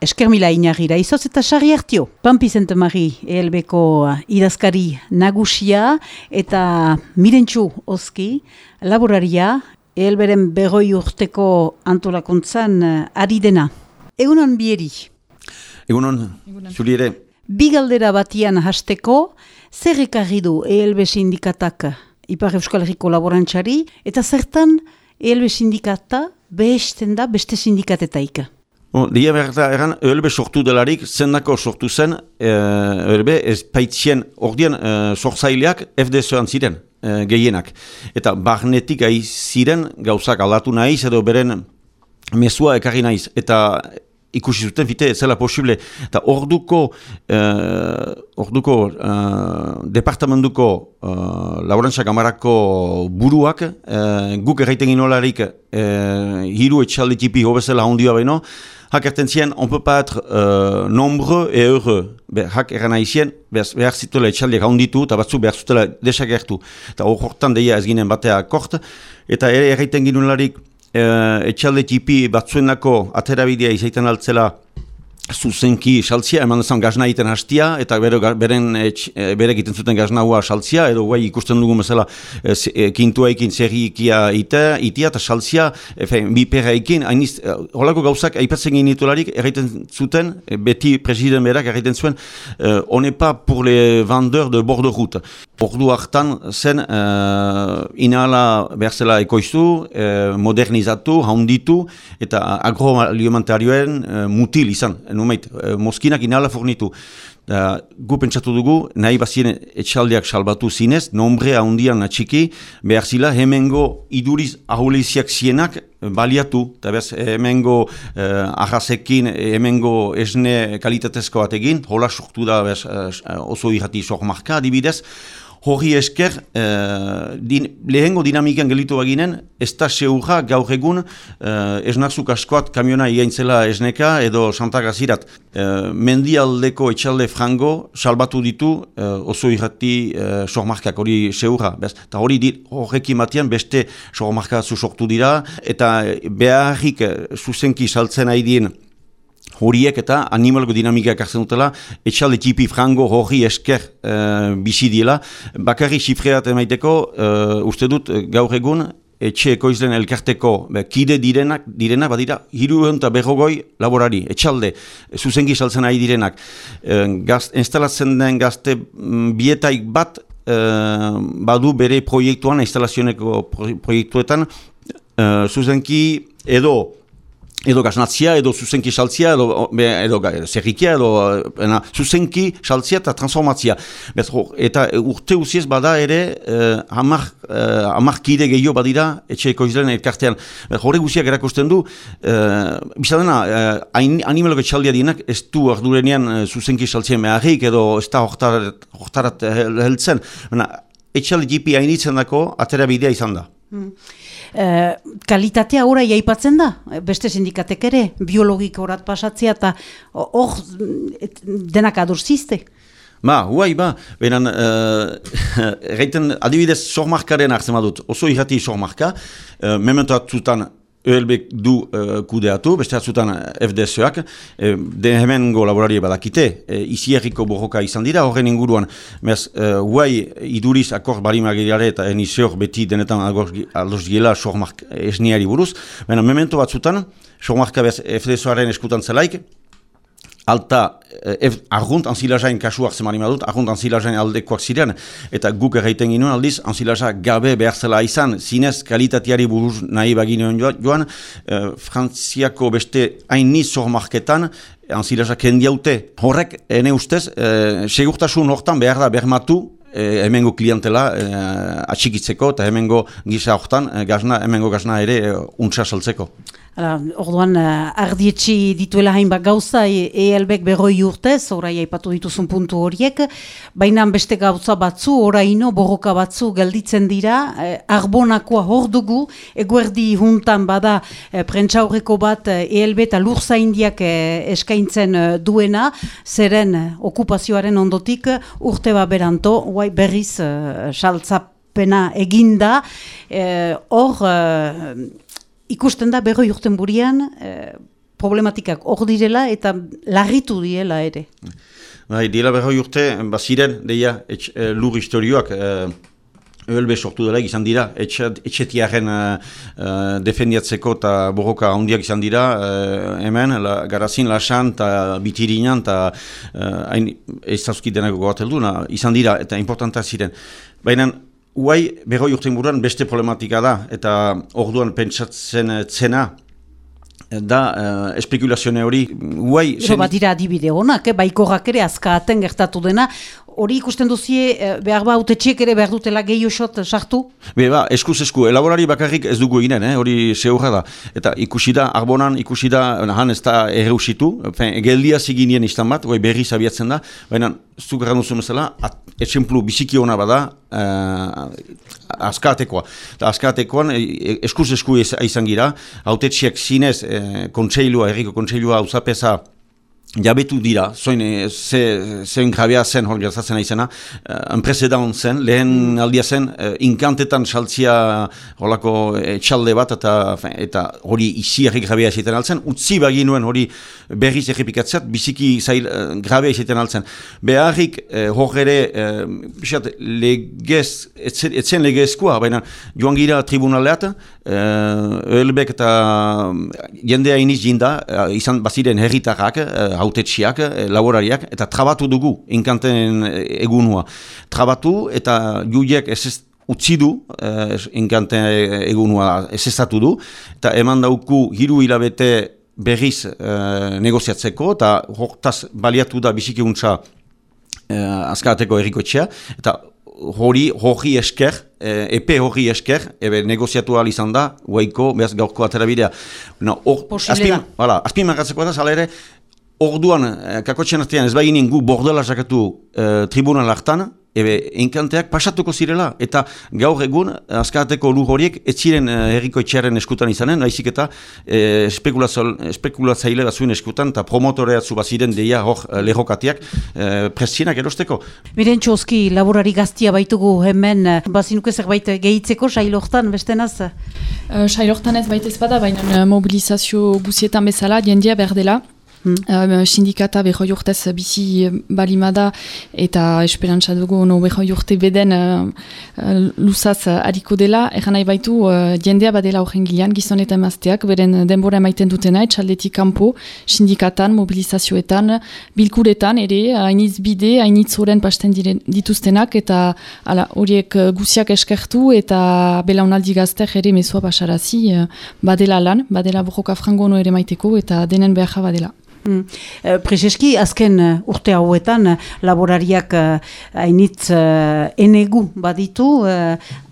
esker mila inagira, izoz eta sarri hartio. Pampi zentemari ELB-ko idazkari nagusia eta mirentxu oski, laboraria, ELB-ren begoi urteko antolakuntzan ari dena. Egunon bieri. Egunon, zuli ere. Bi galdera batian hasteko, zer ekarri du ELB sindikatak Ipar Euskal Herriko laborantxari, eta zertan ELB sindikata behesten da beste sindikatetaik. Dia behar da, eran, ELB sortu delarik, zendako sortu zen, e, ELB ez paitzien ordean e, sortzaileak FDSoan ziren, e, gehienak. Eta barnetik ziren gauzak aldatu nahiz edo beren mesua ekarri naiz. Eta ikusi zuten fite zela posible eta orduko uh, orduko uh, departamentuko uh, laborantza kamarako buruak uh, guk erraiten inolarik uh, hiru etxalde tipi hobezela hondia baino Hakerten zien, on peut pas être euh, nombreux et heureux. Be, hak eran haizien, behar zituela etxaldiak handitu, eta batzu behar zutela desagertu. Eta hor hortan deia ez ginen batea kort, eta ere erraiten ginularik uh, etxalde tipi batzuenako aterabidea izaiten altzela zuzenki saltzia, eman dezan gazna egiten hastia, eta bere, beren etx, e, bere egiten zuten gaznaua saltzia, edo guai ikusten dugu mesela e, e, kintua ekin zerri ikia ite, itia eta saltzia, efen, bi perra ekin, hainiz, e, holako gauzak aipatzen ginitularik, erraiten zuten, e, beti presiden berak erraiten zuen, e, onepa pour le vendeur de bord de route. Ordu hartan zen, uh, inala berzela ekoiztu, uh, modernizatu, haunditu, eta agroalimentarioen uh, mutil izan, numeit, uh, moskinak inala fornitu. Da, gu pentsatu dugu, nahi bazien etxaldiak salbatu zinez, nombre handian atxiki, behar zila hemengo iduriz ahuleiziak zienak baliatu, eta behaz hemengo eh, ahazekin, hemengo esne kalitatezko batekin, hola sortu da behaz, eh, oso irrati sok marka adibidez, Hori esker, eh, din, lehengo dinamikan gelitu baginen, ez da seurra gaur egun eh, esnazuk askoat kamiona igaintzela esneka edo santagazirat. Eh, mendialdeko etxalde frango salbatu ditu eh, oso irrati eh, sormarkak hori seurra. Eta hori horrekin batian beste sormarka zu sortu dira eta beharrik eh, zuzenki saltzen haidien horiek eta animalgo dinamikak hartzen dutela, etxalde tipi frango hori esker uh, bizi diela. Bakarri xifreat emaiteko, uh, uste dut gaur egun, etxe ekoizlen elkarteko be, kide direnak, direnak badira, hiru eta berrogoi laborari, etxalde, zuzengi saltzen ari direnak. Uh, gaz, instalatzen den gazte mm, bietaik bat, badu bere proiektuan, instalazioneko proiektuetan, uh, zuzenki edo edo gaznatzia, edo zuzenki saltzia, edo, edo zerrikia, edo ena, zuzenki saltzia eta transformatzia. Bez, eta urte usiez bada ere eh, hamar, eh, kide gehiago badira etxe ekoizlen elkartean. Horre guziak erakusten du, eh, bizadena, eh, animalok etxaldia dienak ez du ardurenean eh, zuzenki saltzia meharrik, edo ez da hortarat heltzen. Etxaldi jipi hainitzen dako, atera bidea izan da. Hmm. Eh, kalitatea ora aipatzen da, beste sindikatek ere, biologiko horat pasatzea eta hor denak adurzizte. Ba, huai, ba, beran, uh, adibidez, sormarkaren hartzen badut, oso irrati sormarka, uh, mementu ELB du uh, kudeatu, beste atzutan FDSoak, e, den hemen laborarie badakite, e, izi erriko borroka izan dira, horren inguruan, mez, uh, huai iduriz akor barimagiriare eta enizior beti denetan aldoz gila sormark esniari buruz, baina memento batzutan, sormarka bez FDSoaren eskutan zelaik, alta, eh, argunt anzilazain kasuak zemari madut, argunt anzilazain aldekoak ziren, eta guk erraiten ginoen aldiz, anzilaza gabe behar zela izan, zinez kalitatiari buruz nahi baginoen joan, eh, frantziako beste hain niz sormarketan, anzilaza kendiaute. Horrek, ene ustez, eh, segurtasun hortan behar da bermatu, eh, hemengo klientela eh, atxikitzeko, eta hemengo gisa hortan, eh, gazna, hemengo gazna ere eh, untsa saltzeko. Hala, orduan, uh, ardietxi dituela hainbat gauza, ELBek berroi urtez, orai aipatu dituzun puntu horiek, baina beste gauza batzu, oraino, borroka batzu gelditzen dira, eh, arbonakoa hor dugu, eguerdi juntan bada eh, prentsaurreko bat eh, ELB eta lurza indiak eh, eskaintzen eh, duena, zeren eh, okupazioaren ondotik urte bat beranto, guai berriz eh, saltzapena eginda, hor... Eh, ikusten da berroi urten burian, e, problematikak hor direla eta larritu diela ere. Bai, dira berroi urte, baziren, deia, etx, e, lur historioak, Ölbe sortu dela izan dira, etxetiaren uh, defendiatzeko eta borroka handiak izan dira, uh, hemen, la, garazin, lasan eta bitirinan eta uh, ez zauzki denako goateldu, izan dira eta importanta ziren. Baina, uai, berroi urten buruan beste problematika da, eta orduan pentsatzen zena, da uh, espekulazione hori guai... Ero bat dira adibide honak, eh? baikorrak ere azkaaten gertatu dena, hori ikusten duzie, eh, behar ba, txiek ere behar dutela gehi osot sartu? Be, ba, eskuz esku, elaborari bakarrik ez dugu eginen, eh? hori zehurra da. Eta ikusi da, arbonan ikusi da, han ez da erreusitu, geldia ziginien izan bat, goi berri zabiatzen da, baina zuk errandu zuen bezala, etxemplu biziki hona bada, uh, askatekoa. Eta askatekoan e, eskuz esku izan gira, haute txiek zinez, eh, kontseilua, erriko kontseilua, uzapesa, jabetu dira, zoin, e, ze, zein jabea zen hor gertatzen aizena, uh, zen, lehen mm. aldia zen, uh, inkantetan saltzia horako etxalde bat, eta eta hori izi errik grabea izaten altzen, utzi baginuen hori berriz errepikatzat, biziki zail grabea izaten altzen. Beharrik hor ere, uh, legez, etzen, legezkoa, baina joan gira tribunaleat, Ölbek eta jendea iniz jinda, izan baziren herritarrak, hautetxiak, eh, laborariak, eta trabatu dugu inkanten eh, egunua. Trabatu eta juiek ez utzi du, eh, inkanten egunua ez ezatu du, eta eman dauku hiru hilabete berriz eh, negoziatzeko, eta hortaz baliatu da bisikiguntza eh, azkarateko errikoetxea, eta hori, hori esker, eh, epe hori esker, ebe negoziatu ahal izan da, guaiko, behaz gaurko aterabidea. No, or, azpim, azpim marratzeko da, zala ere, Orduan, eh, kakotxean artean ez baginen gu bordela sakatu eh, tribunal hartan, ebe enkanteak pasatuko zirela, eta gaur egun, azkarateko lur horiek, ez ziren eh, herriko etxearen eskutan izanen, nahizik eta eh, espekulatzaile bat zuen eskutan, eta promotoreat zu baziren deia hor eh, lehokatiak eh, presienak erosteko. Miren txoski, laborari gaztia baitugu hemen, bazinuke zerbait gehitzeko, sailortan, bestenaz? Uh, sailortan ez baita ez bada, baina mobilizazio guzietan bezala, jendia berdela, Hmm. Uh, sindikata beho urtez bizi balimada eta esperantza dugu no beho urte beden uh, luzaz hariko dela, eran nahi baitu uh, jendea badela horren gilean, gizon eta emazteak, beren denbora emaiten dutena, etxaldetik kanpo, sindikatan, mobilizazioetan, bilkuretan, ere, hainitz bide, hainitz horren pasten dituztenak, eta horiek guziak eskertu eta belaunaldi gazter ere mesua basarazi, uh, badela lan, badela borroka frangono ere maiteko, eta denen behar badela. Mm. Eh, Prezeski, azken uh, urte hauetan, uh, laborariak hainitz enegu baditu,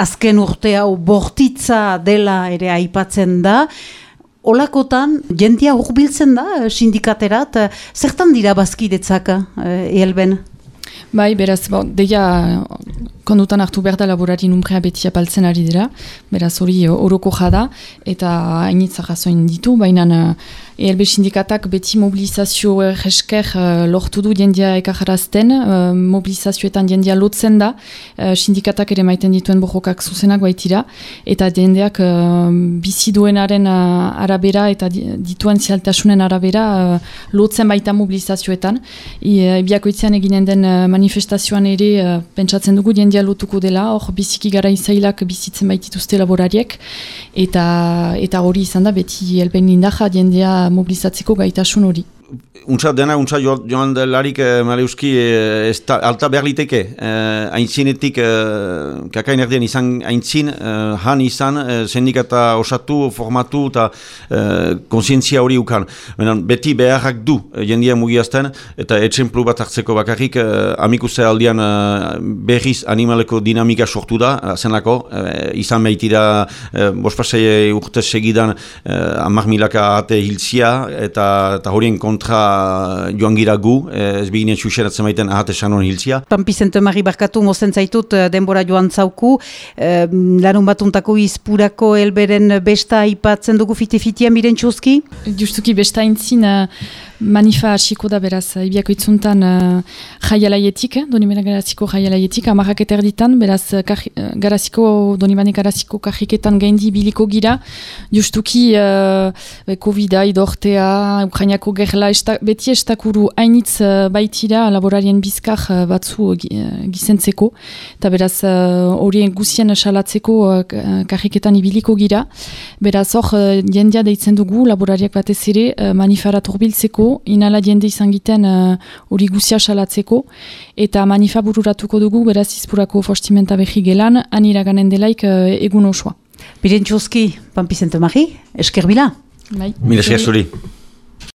azken urte hau bortitza dela ere aipatzen da, Olakotan, jentia urbiltzen da sindikaterat, zertan dira bazkidetzak, uh, Elben? Bai, beraz, bo, deia kondutan hartu behar da laborari numprea beti apaltzen ari dira, beraz hori oroko jada, eta hainitza jasoin ditu, baina ELB sindikatak beti mobilizazio esker uh, lortu du diendia ekajarazten, uh, mobilizazioetan diendia lotzen da, uh, sindikatak ere maiten dituen bojokak zuzenak baitira, eta diendeak uh, bizi duenaren uh, arabera eta dituen zialtasunen arabera uh, lotzen baita mobilizazioetan. Ebiako itzean eginen den manifestazioan ere uh, pentsatzen dugu diendia lotuko dela, hor biziki gara izailak bizitzen baitituzte laborariek, eta eta hori izan da beti elben indaja diendia mobilizatzeko gaitasun hori. Untsa dena, untsa joan delarik eh, Maleuski eh, alta behar liteke. Eh, aintzinetik, eh, kakain erdian izan aintzin, eh, han izan, eh, sendikata osatu, formatu eta eh, konsientzia hori ukan. Benan, beti beharrak du eh, jendia mugiazten, eta etxemplu bat hartzeko bakarrik, eh, amikuse aldian eh, berriz animaleko dinamika sortu da, eh, zenako, eh, izan behitira eh, bospasei urte segidan eh, amak milaka ate hiltzia, eta, eta horien kontra joan gira gu, ez beginen txuxeratzen maiten ahate sanon hiltzia. Pampizente Mari Barkatu mozen zaitut eh, denbora joan zauku, eh, larun batuntako izpurako elberen besta aipatzen dugu fite-fitian biren txuzki? Justuki besta intzin, Manifa hasiko da beraz, ibiako itzuntan uh, jaialaietik, eh? Donibane garaziko jaialaietik, amarrak eta erditan, beraz, uh, garaziko, Donibane garaziko kajiketan gaindi biliko gira, justuki uh, COVID-a, idortea, Ukrainiako gerla, esta, beti estakuru hainitz uh, baitira laborarien bizkar uh, batzu uh, gizentzeko, eta beraz, horien uh, guzien salatzeko uh, kajiketan ibiliko gira, beraz, hor, uh, jendia deitzen dugu, laborariak batez ere, uh, manifara turbiltzeko, inala jende izan giten uh, hori uh, guzia salatzeko, eta manifa bururatuko dugu, beraz izpurako fostimenta behi gelan, aniraganen delaik uh, egun osoa. Birentxuzki, Pampizente Mari, eskerbila? Bai. Mire,